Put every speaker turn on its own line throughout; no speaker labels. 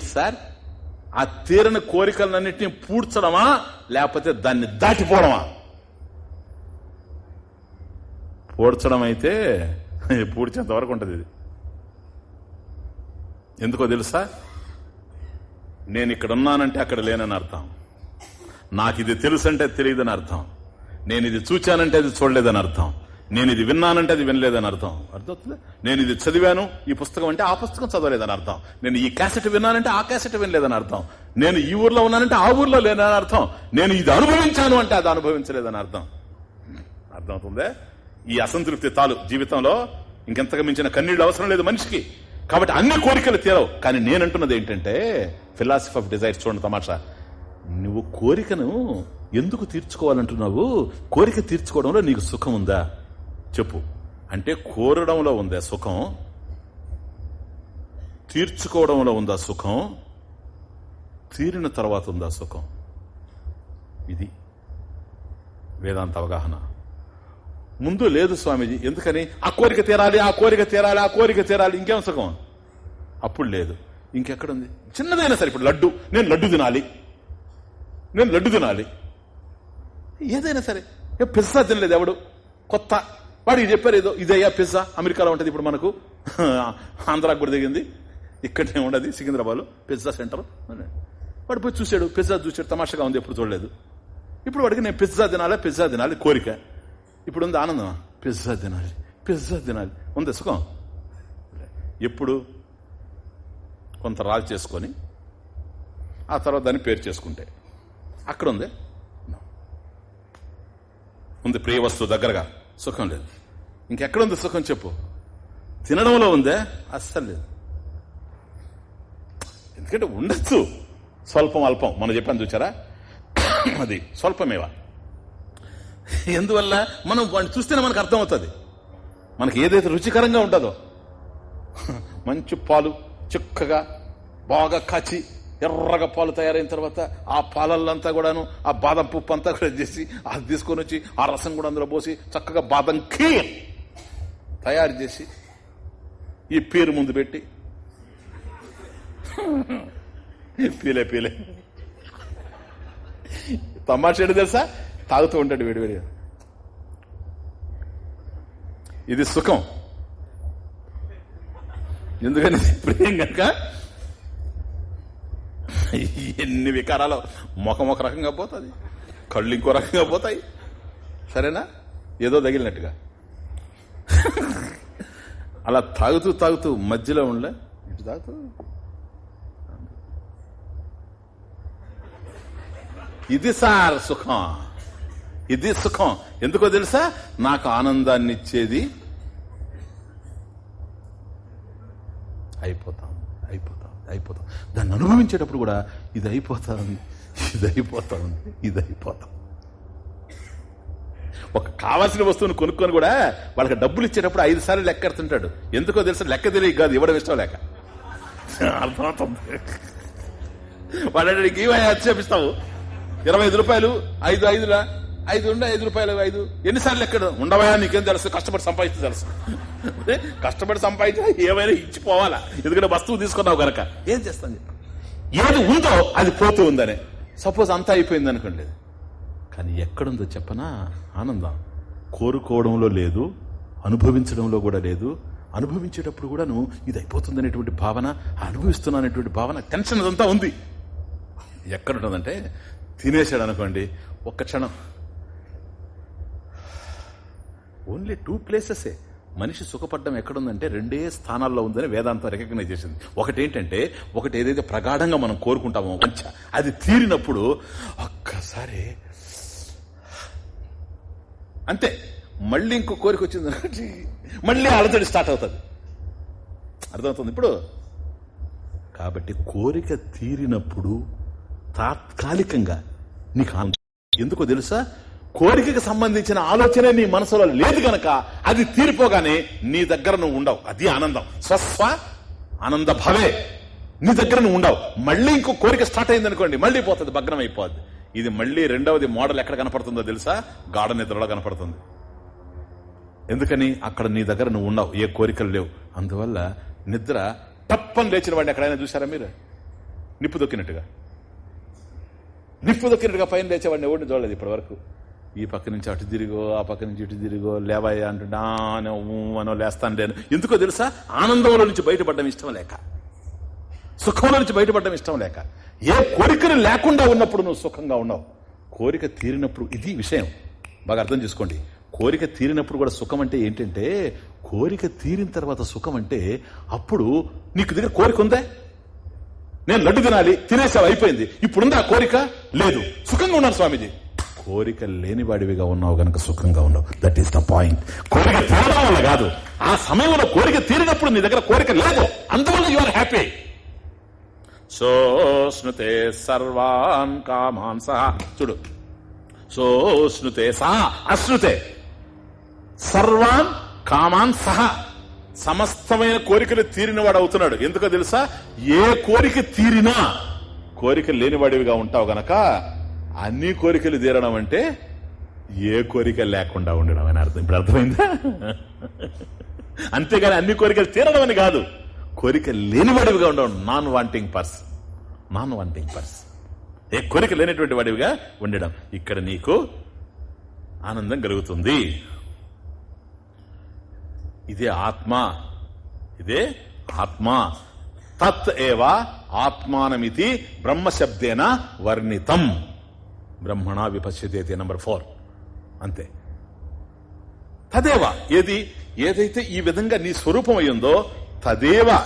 Sir? ఆ తీరని కోరికలన్నింటినీ పూడ్చడమా? లేకపోతే దాన్ని దాటిపోవడమా? పూడ్చడం అయితే పూడ్చేంత వరకు ఉంటుంది ఇది. ఎందుకో తెలుసా? నేను ఇక్కడ ఉన్నానంటే అక్కడ లేనని అర్థం. నాకు ఇది తెలుసు అంటే తెలియదని అర్థం. నేను ఇది చూచానంటే అది చూడలేదని అర్థం. నేను ఇది విన్నానంటే అది వినలేదని అర్థం. అర్థమవుతుంది? నేను ఇది చదివాను ఈ పుస్తకం అంటే ఆ పుస్తకం చదవలేదని అర్థం. నేను ఈ క్యాసెట్ విన్నానంటే ఆ క్యాసెట్ వినలేదని అర్థం. నేను ఈ ఊర్లో ఉన్నానంటే ఆ ఊర్లో లేదని అర్థం. నేను ఇది అనుభవించాను అంటే అది అనుభవించలేదని అర్థం. అర్థమవుతుందే? ఈ అసంతృప్తి తాలు జీవితంలో ఇంకెంతగా మించిన కన్నీళ్ళు అవసరం లేదు మనిషికి. కాబట్టి అన్ని కోరికలు తీరవు. కానీ నేనంటున్నది ఏంటంటే ఫిలాసఫీ ఆఫ్ డిజైర్ చూడండి తమాషా. నువ్వు కోరికను ఎందుకు తీర్చుకోవాలంటున్నావు? కోరిక తీర్చుకోవడంలో నీకు సుఖం ఉందా? చెప్పు. అంటే కోరడంలో ఉందా సుఖం? తీర్చుకోవడంలో ఉందా సుఖం? తీరిన తర్వాత ఉందా సుఖం? ఇది వేదాంత అవగాహన. ముందు లేదు స్వామీజీ ఎందుకని? ఆ కోరిక తీరాలి ఆ కోరిక తీరాలి ఆ కోరిక తీరాలి ఇంకేం సుఖం? అప్పుడు లేదు. ఇంకెక్కడుంది? చిన్నదైనా సరే ఇప్పుడు లడ్డు. నేను లడ్డు తినాలి. నేను లడ్డు తినాలి. ఏదైనా సరే. పిజ్జా తినలేదు ఎవడు. కొత్త వాడికి చెప్పారు ఏదో ఇదయ్యా పిజ్జా అమెరికాలో ఉంటుంది ఇప్పుడు మనకు. ఆంధ్రాకు కూడా దిగింది. ఇక్కడనే ఉండదు సికింద్రాబాద్లో పిజ్జా సెంటర్. వాడు పోయి చూశాడు పిజ్జా చూశాడు తమాషగా ఉంది ఎప్పుడు చూడలేదు. ఇప్పుడు వాడికి నేను పిజ్జా తినాలి పిజ్జా తినాలి కోరిక. ఇప్పుడు ఉంది ఆనందమా? పిజ్జా తినాలి పిజ్జా తినాలి. ఉంది సుఖం? ఎప్పుడు? కొంత రాజు చేసుకొని ఆ తర్వాత దాన్ని పేరు చేసుకుంటే. అక్కడ ఉంది? ఉంది ప్రియ వస్తువు దగ్గరగా. సుఖం లేదు. ఇంకెక్కడుంది సుఖం చెప్పు. తినడంలో ఉందే? అస్సలు లేదు. ఎందుకంటే ఉండొచ్చు. స్వల్పం అల్పం. మనం చెప్పాను చూచారా? అది స్వల్పమేవా? ఎందువల్ల? మనం వాడిని చూస్తేనే మనకు అర్థమవుతుంది. మనకి ఏదైతే రుచికరంగా ఉంటుందో మంచి పాలు చిక్కగా బాగా కాచి ఎర్రగా పాలు తయారైన తర్వాత ఆ పాలల్లంతా కూడాను ఆ బాదం పప్పు అంతా కూడా చేసి అది తీసుకొని వచ్చి ఆ రసం కూడా అందులో పోసి చక్కగా బాదం ఖీర్ తయారు చేసి ఈ పేరు ముందు పెట్టి. Pele Pele. తమాషేడు తెలుసా? తాగుతూ ఉంటాడు వేడివేడి ఇది సుఖం. ఎందుకని? ప్రియం కనుక ఎన్ని వికారాలు? ముఖం ఒక రకంగా పోతుంది. కళ్ళు ఇంకో రకంగా పోతాయి. సరేనా? ఏదో తగిలినట్టుగా. అలా తాగుతూ తాగుతూ మధ్యలో ఉండలే ఇటు తాగుతూ. ఇది సార్ సుఖం. ఇది సుఖం. ఎందుకో తెలుసా? నాకు ఆనందాన్ని ఇచ్చేది అయిపోతాం. అయిపోతాం. దాన్ని అనుభవించేటప్పుడు కూడా ఇది అయిపోతా ఉంది ఇది అయిపోతా ఉంది ఇది అయిపోతాం. ఒక కావాల్సిన వస్తువును కొనుక్కొని కూడా వాళ్ళకి డబ్బులు ఇచ్చేటప్పుడు ఐదు సార్లు లెక్క ఎడుతుంటాడు ఎందుకో తెలుసు? లెక్క తెలియక కాదు ఇవ్వడం ఇష్టం లేక. అర్థమవుతుంది. వాళ్ళకి ఏమైనా చేపిస్తావు ఇరవై ఐదు రూపాయలు ఐదు ఐదులా? ఐదు ఉండే ఐదు రూపాయలు ఐదు. ఎన్నిసార్లు ఎక్కడ? ఉండవయా నీకేం తెలుసు? కష్టపడి సంపాదిస్తే తెలుసు. కష్టపడి సంపాదించినా ఏమైనా ఇచ్చిపోవాలా ఎందుకంటే వస్తువు తీసుకున్నావు గనక. ఏం చేస్తాను చెప్పు. ఏది ఉందో అది పోతూ ఉందనే. సపోజ్ అంతా అయిపోయింది అనుకోండి. కానీ ఎక్కడుందో చెప్పనా? ఆనందం. కోరుకోవడంలో లేదు అనుభవించడంలో కూడా లేదు. అనుభవించేటప్పుడు కూడాను ఇది అయిపోతుంది అనేటువంటి భావన అనుభవిస్తున్నా అనేటువంటి భావన టెన్షన్ అదంతా ఉంది. ఎక్కడుంటుందంటే తినేశాడు అనుకోండి ఒక్క క్షణం. ఓన్లీ టూ ప్లేసెసే మనిషి సుఖపడ్డం ఎక్కడుందంటే రెండే స్థానాల్లో ఉందని వేదాంతం రికగ్నైజ్ చేసింది. ఒకటి ఏంటంటే ఒకటి ఏదైతే ప్రగాఢంగా మనం కోరుకుంటామో వంచ అది తీరినప్పుడు ఒక్కసారి అంతే. మళ్ళీ ఇంకో కోరిక వచ్చింది మళ్ళీ అలతడి స్టార్ట్ అవుతుంది. అర్థమవుతుంది ఇప్పుడు? కాబట్టి కోరిక తీరినప్పుడు తాత్కాలికంగా నీకు ఎందుకో తెలుసా? కోరికకు సంబంధించిన ఆలోచన నీ మనసులో లేదు గనక అది తీరిపోగానే నీ దగ్గర నువ్వు ఉండవు. అది ఆనందం. స్వస్వ ఆనంద భవే. నీ దగ్గర నువ్వు ఉండవు. మళ్ళీ ఇంకో కోరిక స్టార్ట్ అయింది అనుకోండి మళ్ళీ పోతుంది భగ్నం అయిపోద్ది. ఇది మళ్ళీ రెండవది మోడల్ ఎక్కడ కనపడుతుందో తెలుసా? గాఢ నిద్రలో కనపడుతుంది. ఎందుకని? అక్కడ నీ దగ్గర నువ్వు ఉండవు. ఏ కోరికలు లేవు. అందువల్ల నిద్ర తప్పని లేచిన వాడిని ఎక్కడైనా చూసారా మీరు? నిప్పు దొక్కినట్టుగా. నిప్పు దొక్కినట్టుగా పైన లేచేవాడిని ఎవరిని చూడలేదు ఇప్పటి వరకు ఈ పక్క నుంచి అటు తిరిగో ఆ పక్క నుంచి ఇటు తిరిగో లేవయ్యా అంటుంటా అనో అనో లేస్తాను లేను ఎందుకో తెలుసా? ఆనందంలో నుంచి బయటపడడం ఇష్టం లేక. సుఖంలో నుంచి బయటపడడం ఇష్టం లేక. ఏ కోరికను లేకుండా ఉన్నప్పుడు నువ్వు సుఖంగా ఉన్నావు. కోరిక తీరినప్పుడు ఇది విషయం. బాగా అర్థం చేసుకోండి. కోరిక తీరినప్పుడు కూడా సుఖం అంటే ఏంటంటే కోరిక తీరిన తర్వాత సుఖం అంటే అప్పుడు నీకు దగ్గర కోరిక ఉందా? నేను లడ్డు తినాలి తినేసావు అయిపోయింది. ఇప్పుడుందా ఆ కోరిక? లేదు. సుఖంగా ఉన్నాను స్వామీజీ. కోరిక లేనివాడివిగా ఉన్నావు గనక సుఖంగా ఉన్నావు. దట్ ఈస్ ద పాయింట్ కోరిక తీరడం వల్ల కాదు. ఆ సమయంలో కోరిక తీరినప్పుడు నీ దగ్గర కోరిక లేదు. అందువల్ల యు ఆర్ హ్యాపీ సోష్ణుతే సర్వాన్ కామాన్ సహా చూడు సోష్ణుతే సహా అశ్నుతే సర్వాన్ కామాన్ సహా సమస్తమైన కోరికలు తీరినవాడు అవుతున్నాడు. ఎందుకో తెలుసా? ఏ కోరిక తీరినా కోరిక లేనివాడివిగా ఉంటావు గనక అన్ని కోరికలు తీరడం అంటే ఏ కోరిక లేకుండా ఉండడం అని అర్థం. ఇప్పుడు అర్థమైందా? అంతేగాని అన్ని కోరికలు తీరడం అని కాదు. కోరిక లేనివాడివిగా ఉండడం. నాన్ వాంటింగ్ పర్స్ నాన్ వాంటింగ్ పర్స్ ఏ కోరిక లేనటువంటి వాడివిగా ఉండడం. ఇక్కడ నీకు ఆనందం కలుగుతుంది. ఇదే ఆత్మ. ఇదే ఆత్మ. తత్ ఏవ ఆత్మానమితి బ్రహ్మశబ్దేన వర్ణితం. బ్రహ్మణ విపశ్యతే నంబర్ ఫోర్. అంతే. తదేవ. ఏది? ఏదైతే ఈ విధంగా నీ స్వరూపం అయ్యిందో తదేవ.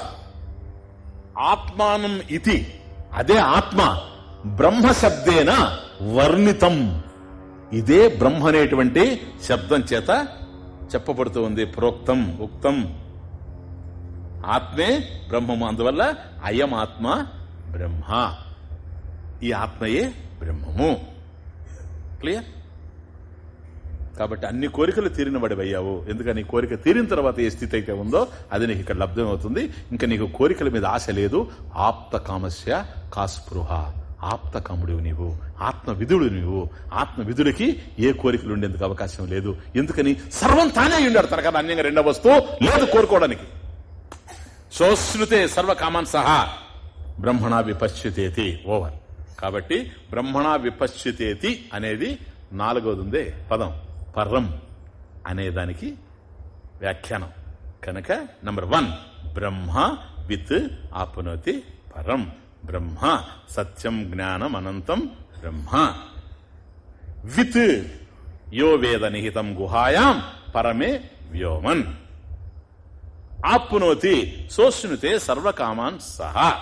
ఆత్మానం ఇది అదే ఆత్మ. బ్రహ్మశబ్దేన వర్ణితం. ఇదే బ్రహ్మ అనేటువంటి శబ్దం చేత చెప్పబడుతూ ఉంది. ప్రోక్తం ఉక్తం. ఆత్మే బ్రహ్మము. అందువల్ల అయం ఆత్మ బ్రహ్మ. ఈ ఆత్మయే బ్రహ్మము. క్లియర్? కాబట్టి అన్ని కోరికలు తీరిన అయ్యావు ఎందుకని కోరిక తీరిన తర్వాత ఏ స్థితి అయితే ఉందో అది నీకు ఇక్కడ లబ్ధమవుతుంది. ఇంకా నీకు కోరికల మీద ఆశ లేదు. ఆప్త కామస్య కాస్పృహ. ఆప్త కాముడివి నీవు. ఆత్మ విధుడు నీవు. ఆత్మ విధుడికి ఏ కోరికలు ఉండేందుకు అవకాశం లేదు. ఎందుకని? సర్వం తానే ఉండాడు తనకన్నా అన్యంగా రెండవ వస్తువు లేదు కోరుకోవడానికి. సోశ్రుతే సర్వకామాన్ సహా బ్రహ్మణా విపశ్చితేతి ఓవర్. కాబట్టి బ్రహ్మణ విపశ్చితేతి అనేది నాలుగవది ఉందే పదం. పర్రం అనేదానికి వ్యాఖ్యానం. కనుక నంబర్ వన్ బ్రహ్మ విత్ ఆపునోతి పరం. బ్రహ్మ సత్యం జ్ఞానం అనంతం బ్రహ్మ. విత్ యో వేద నిహితం గుహాయాం పరమే వ్యోమన్. ఆప్నోతి సోష్ణుతే సర్వకామాన్ సహా.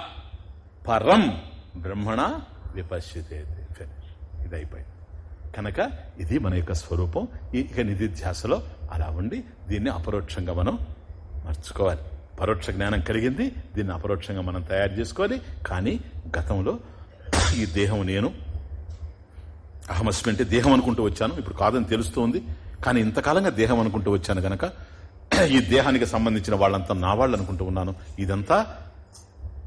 పరం బ్రహ్మణ విపశ్యతే ఇది అయిపోయింది కనుక ఇది మన యొక్క స్వరూపం. ఇక నిధిధ్యాసలో అలా ఉండి దీన్ని అపరోక్షంగా మనం మర్చుకోవాలి. పరోక్ష జ్ఞానం కలిగింది దీన్ని అపరోక్షంగా మనం తయారు చేసుకోవాలి. కానీ గతంలో ఈ దేహం నేను అహమస్మి అంటే దేహం అనుకుంటూ వచ్చాను. ఇప్పుడు కాదని తెలుస్తోంది. కానీ ఇంతకాలంగా దేహం అనుకుంటూ వచ్చాను గనక ఈ దేహానికి సంబంధించిన వాళ్ళంతా నా వాళ్ళు అనుకుంటూ ఉన్నాను. ఇదంతా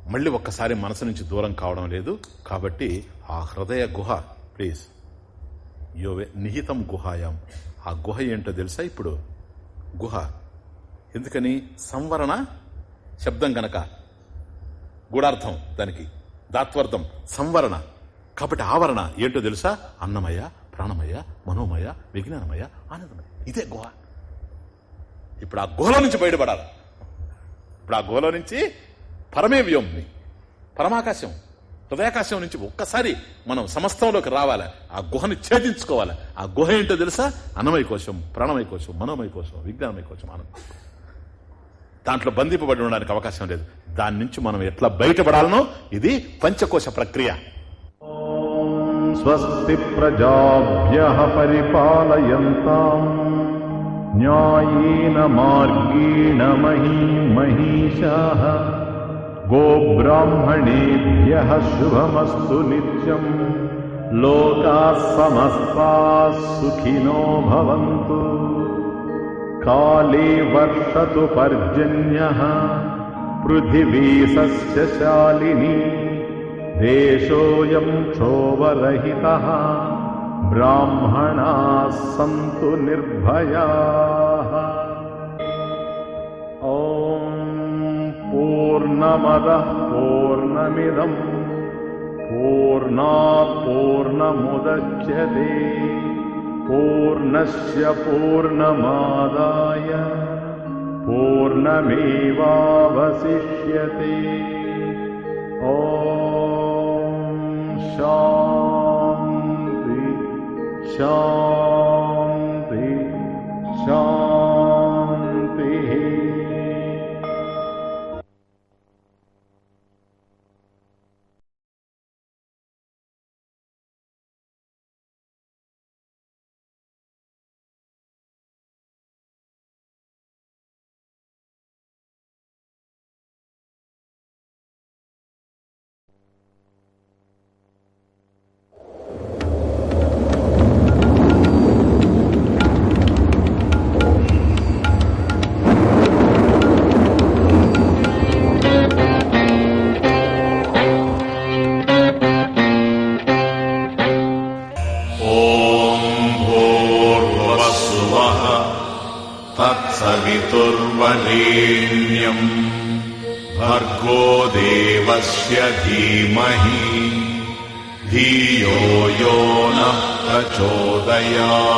మళ్ళీ ఒక్కసారి మనసు నుంచి దూరం కావడం లేదు. కాబట్టి ఆ హృదయ గుహ ప్లీజ్ యోవే నిహితం గుహాయం. ఆ గుహ ఏంటో తెలుసా ఇప్పుడు? గుహ. ఎందుకని? సంవరణ శబ్దం గనక. గూఢార్థం దానికి. దాత్వార్థం సంవరణ. కాబట్టి ఆవరణ ఏంటో తెలుసా? అన్నమయ ప్రాణమయ మనోమయ విజ్ఞానమయ ఆనందమయ ఇదే గుహ. ఇప్పుడు ఆ గుహలో నుంచి బయటపడాలి. ఇప్పుడు ఆ గుహలో నుంచి పరమే వ్యోమ్ని. పరమాకాశం. హృదయాకాశం నుంచి ఒక్కసారి మనం సమస్తంలోకి రావాలి. ఆ గుహని ఛేదించుకోవాలి. ఆ గుహ ఏంటో తెలుసా? అన్నమయ కోశం ప్రాణమయ కోసం మనోమయ కోశం విజ్ఞానమయ కోశం ఆనందం దాంట్లో బంధింపబడి ఉండడానికి అవకాశం లేదు. దాని నుంచి మనం ఎట్లా బయటపడాలనో ఇది పంచకోశ ప్రక్రియ.
స్వస్తి ప్రజాభ్య పరిపాలయంతా. న్యాయేన మార్గేణ మహీ మహిషా गोब्राह्मणेभ्यः शुभमस्तु नित्यम्। लोकाः समस्ताः सुखिनो भवन्तु। काले वर्षतु पर्जन्यः। पृथिवीसस्य शालिनी। देशोऽयम् क्षोभरहितः। ब्राह्मणाः सन्तु निर्भया। पूर्णमदः पूर्णमिदम् पूर्णा पूर्णमुदच्यते पूर्णस्य पूर्णमादाय पूर्णमेवावशिष्यते। ॐ शान्ति
शा धियो यो नः प्रचोदयात्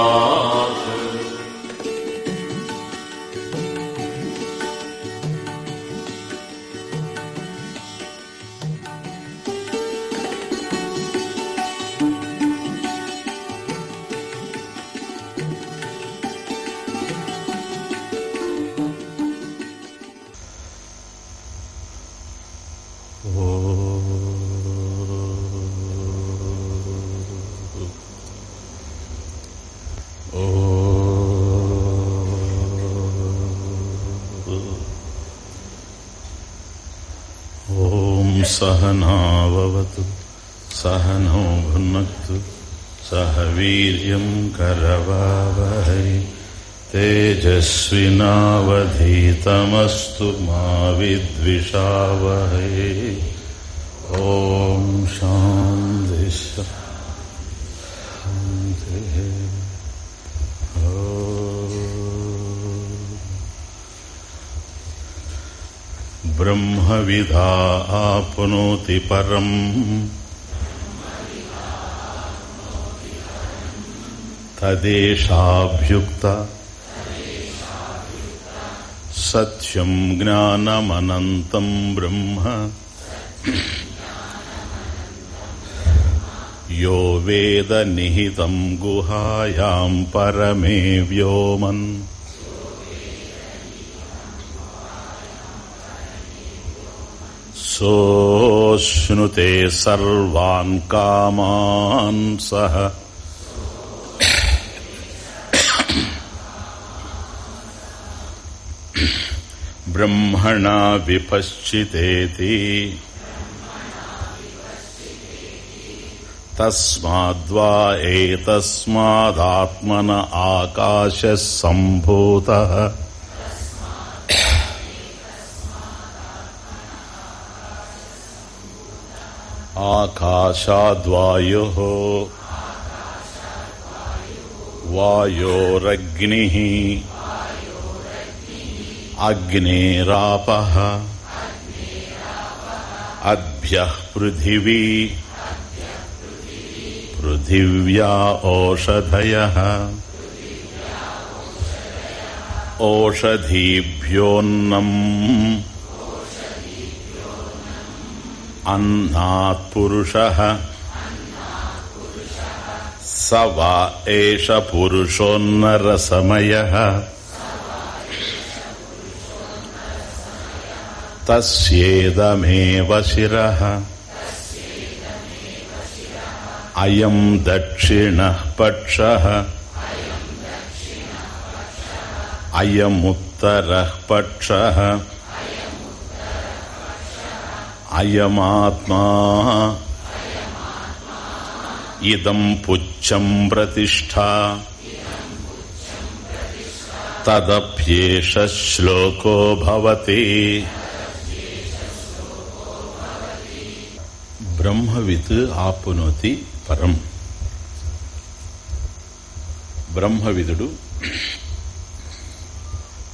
सहनावतु सहनो भुनक्तु सह वीर्यम् करवावहै। तेजस्विनावधीतमस्तु मा विद्विषावहै। ॐ शान्ति ब्रह्मविधा आप्नोति परम् तदेशाभ्युक्त सत्यम् ज्ञानमनन्तम् ब्रह्म यो वेदनिहितम् गुहायाम् परमे व्योमन् सोऽश्नुते सर्वान् कामान् सः ब्रह्मणा विपश्चितेति तस्माद्वा एतस्मादात्मन आकाशः सम्भूतः आकाशाद्वायुः वायोरग्निः अग्नेरापः अद्भ्यः पृथिवी पृथिव्या ओषधयः ओषधीभ्योऽन्नम् अन्नात् पुरुषः स वा एष पुरुषोन्नरसमयः तस्येदमेव शिरः अयम् दक्षिणः पक्षः अयमुत्तरः पक्षः అయమాత్మా ఇదం పుచ్చం ప్రతిష్ట తదప్యేష శ్లోకో భవతి బ్రహ్మవిత్ ఆపునోతి పరం బ్రహ్మవిదుడు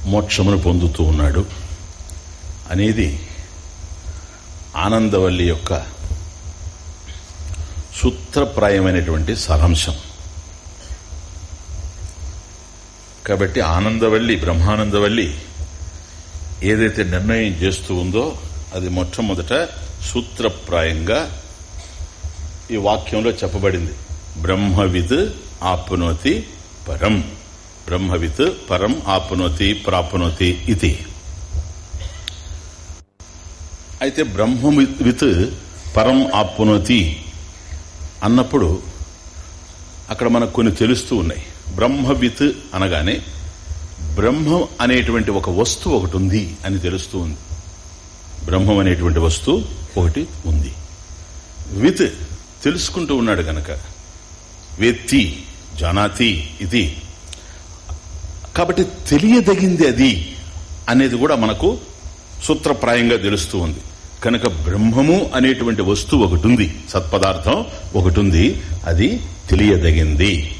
మోక్షమును పొందుతూ ఉన్నాడు. అనేది ఆనందవల్లి యొక్క సూత్రప్రాయమైనటువంటి సారాంశం. కాబట్టి ఆనందవల్లి బ్రహ్మానందవల్లి ఏదైతే నిర్ణయం చేస్తూ ఉందో అది మొట్టమొదట సూత్రప్రాయంగా ఈ వాక్యంలో చెప్పబడింది. బ్రహ్మవిద్ ఆప్నోతి పరం. బ్రహ్మవిత్ పరం ఆప్నోతి ప్రాప్నోతి ఇది. అయితే బ్రహ్మవిత్ పరం ఆప్నోతి అన్నప్పుడు అక్కడ మనకు కొన్ని తెలుస్తూ ఉన్నాయి. బ్రహ్మవిత్ అనగానే బ్రహ్మం అనేటువంటి ఒక వస్తువు ఒకటి ఉంది అని తెలుస్తూ ఉంది. బ్రహ్మం అనేటువంటి వస్తువు ఒకటి ఉంది. విత్ తెలుసుకుంటూ ఉన్నాడు గనక. వేత్తి జానాతి ఇది. కాబట్టి తెలియదగింది అది అనేది కూడా మనకు సూత్రప్రాయంగా తెలుస్తూ ఉంది. కనుక బ్రహ్మము అనేటువంటి వస్తువు ఒకటి ఉంది సత్పదార్థం ఒకటి ఉంది అది తెలియదగింది.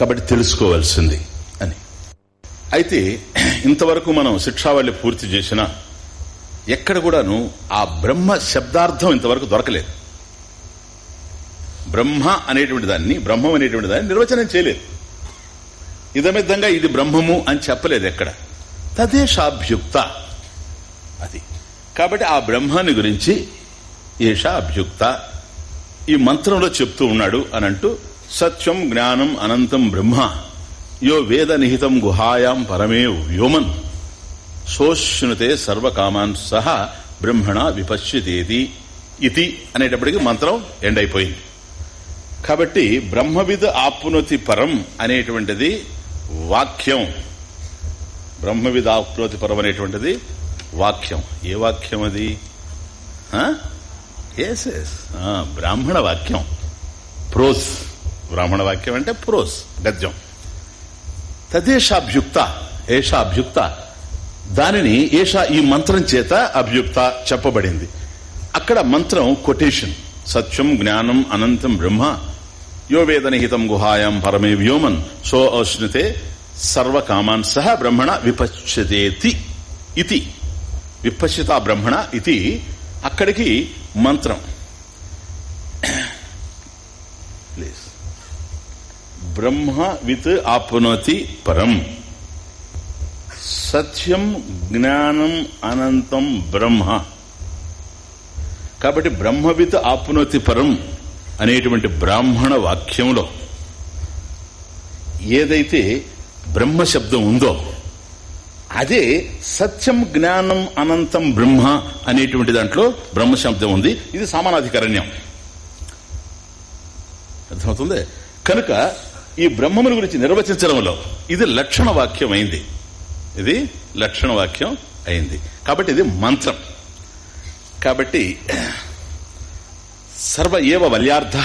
కాబట్టి తెలుసుకోవాల్సింది అని. అయితే ఇంతవరకు మనం శిక్షావళి పూర్తి చేసిన ఎక్కడ కూడాను ఆ బ్రహ్మ శబ్దార్థం ఇంతవరకు దొరకలేదు. బ్రహ్మ అనేటువంటి దాన్ని బ్రహ్మం అనేటువంటి దాన్ని నిర్వచనం చేయలేదు. ఇదమిద్దంగా ఇది బ్రహ్మము అని చెప్పలేదు ఎక్కడ. తదేశాభ్యుక్త అది. కాబట్టి ఆ బ్రహ్మాన్ని గురించి ఏషా అభ్యుక్త ఈ మంత్రంలో చెప్తూ ఉన్నాడు అని అంటూ సత్యం జ్ఞానం అనంతం బ్రహ్మ యో వేద నిహితం గుహాయాం పరమే వ్యోమన్ సోష్ణుతే సర్వకామాన్ సహా బ్రహ్మణ విపశ్యతేది ఇది అనేటప్పటికి మంత్రం ఎండ్ అయిపోయింది కాబట్టి బ్రహ్మవిద్ ఆప్నోతి పరం అనేటువంటిది వాక్యం. బ్రహ్మవిద్ ఆప్నోతి పరం అనేటువంటిది వాక్యం. ఏ వాక్యం అది? ఎస్ ఎస్ బ్రాహ్మణ వాక్యం. ప్రోస్. బ్రాహ్మణ వాక్యం అంటే ప్రోస్ గద్యం. తదేషాభ్యుక్త ఏషా అభ్యుక్త దానిని ఏషా ఈ మంత్రం చేత అభ్యుక్త చెప్పబడింది. అక్కడ మంత్రం కొటేషన్. సత్యం జ్ఞానం అనంతం బ్రహ్మ. యో వేదనిహితం గుహాయాం పరమే వ్యోమన్. సో అశ్నుతే సర్వకామాన్ సహ బ్రహ్మణ విపశ్యతేతి ఇది విపశ్యత బ్రహ్మణ ఇది అక్కడికి మంత్రం. ప్లీజ్. బ్రహ్మ విత్ ఆప్నోతి పరం. సత్యం జ్ఞానం అనంతం బ్రహ్మ. కాబట్టి బ్రహ్మవిత్ ఆప్నోతి పరం అనేటువంటి బ్రాహ్మణ వాక్యంలో ఏదైతే బ్రహ్మ శబ్దం ఉందో అదే సత్యం జ్ఞానం అనంతం బ్రహ్మ అనేటువంటి దాంట్లో బ్రహ్మ శబ్దం ఉంది. ఇది సమానాధికరణ్యం. అర్థమవుతుంది? కనుక ఈ బ్రహ్మముని గురించి నిర్వచించడంలో ఇది లక్షణ వాక్యం అయింది. ఇది లక్షణ వాక్యం అయింది. కాబట్టి ఇది మంత్రం. కాబట్టి సర్వ ఏవ వల్యార్థ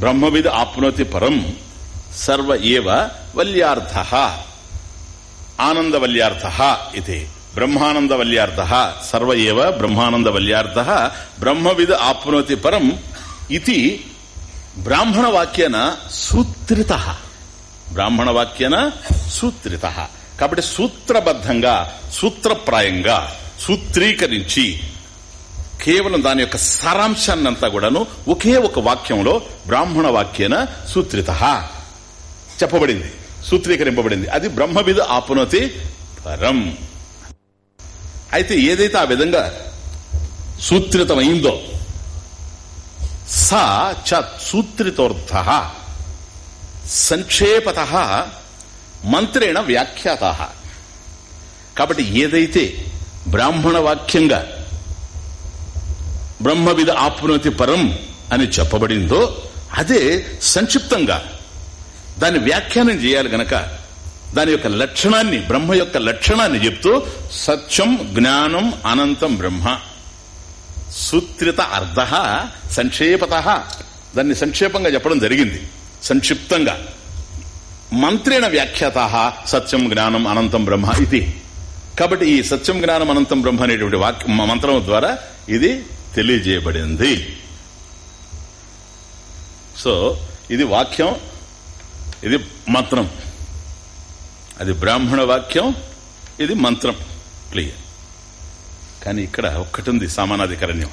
బ్రహ్మవిధ ఆప్నోతి పరం సర్వ ఏవ వల్యార్థ ఆనందవల్యార్థ ఇది. బ్రహ్మానందవల్యార్థ సర్వ ఏవ బ్రహ్మానందవల్యార్థ బ్రహ్మవిద్ ఆప్నోతి పరం ఇది బ్రాహ్మణ వాక్యన సూత్రిత. బ్రాహ్మణ వాక్యన సూత్రిత. కాబట్టి సూత్రబద్ధంగా సూత్రప్రాయంగా సూత్రీకరించి కేవలం దాని యొక్క సారాంశాన్నంతా కూడాను ఒకే ఒక వాక్యంలో బ్రాహ్మణ వాక్యన సూత్రిత. చెప్పబడింది. సూత్రీకరింపబడింది. అది బ్రహ్మవిధ ఆపునతి పరం. అయితే ఏదైతే ఆ విధంగా సూత్రితమైందో సా చ సూత్రితోర్థ సంక్షేపత మంత్రేణ వ్యాఖ్యాత. కాబట్టి ఏదైతే బ్రాహ్మణ వాక్యంగా బ్రహ్మవిధ ఆప్నోతి పరం అని చెప్పబడిందో అదే సంక్షిప్తంగా దాన్ని వ్యాఖ్యానం చేయాలి గనక దాని యొక్క లక్షణాన్ని బ్రహ్మ యొక్క లక్షణాన్ని చెప్తూ సత్యం జ్ఞానం అనంతం బ్రహ్మ. సూత్రిత అర్ధ సంక్షేపత. దాన్ని సంక్షేపంగా చెప్పడం జరిగింది. సంక్షిప్తంగా. మంత్రేణ వ్యాఖ్యాత సత్యం జ్ఞానం అనంతం బ్రహ్మ ఇది. కాబట్టి ఈ సత్యం జ్ఞానం అనంతం బ్రహ్మ అనేటువంటి వాక్య మంత్రం ద్వారా ఇది తెలియజేయబడింది. సో ఇది వాక్యం ఇది మంత్రం. అది బ్రాహ్మణ వాక్యం ఇది మంత్రం. క్లియర్. కానీ ఇక్కడ ఒక్కటి ఉంది సమానాధికరణ్యం.